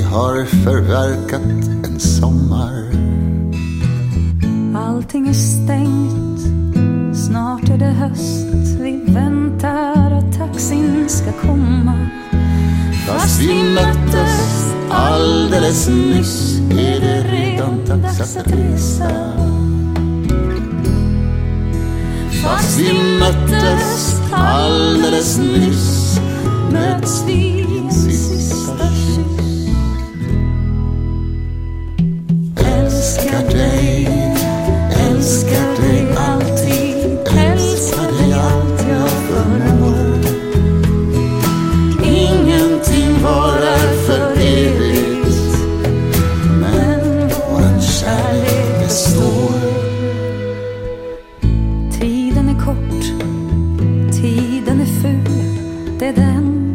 har förverkat en sommar. Allting är stängt, snart är det höst. Vi väntar att taxin ska komma. Fast vi möttes alldeles nyss är det redan dags att resa. Fast vi möttes alldeles nyss möts vi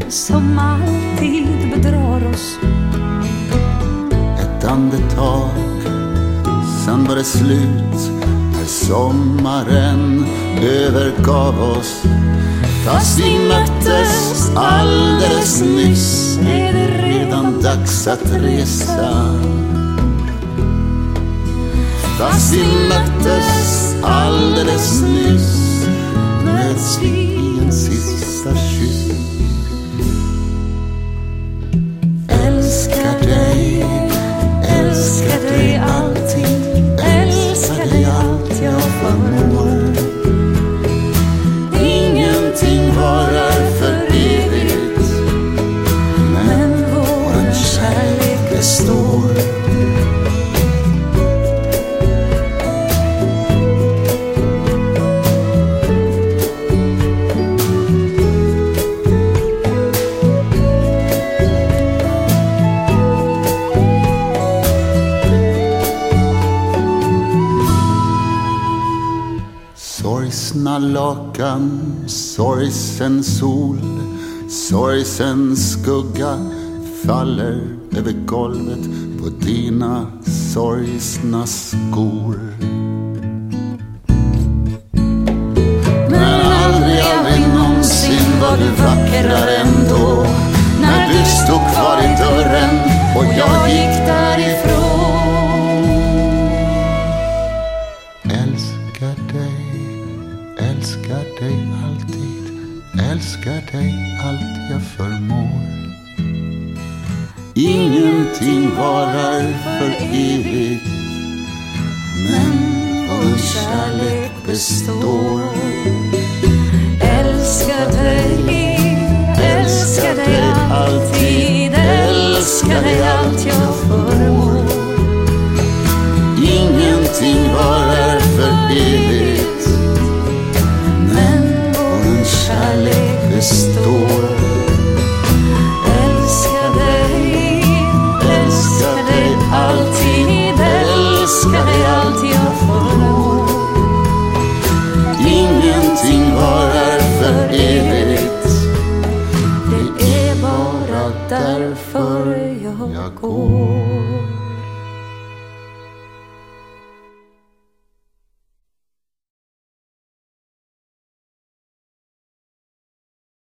som alltid bedrar oss. Ett andetag, sen var det slut när sommaren övergav oss. Fast vi möttes alldeles nyss är det redan dags att resa. Fast vi möttes alldeles nyss Sorgsna lakan, sorgsen sol, sorgsen skugga faller över golvet på dina sorgsna skor. Dig allt jag förmår. Ingenting varar för evigt, men vår kärlek består. Älskar allt jag förmår. Ingenting varar för evigt, Det är bara därför jag går.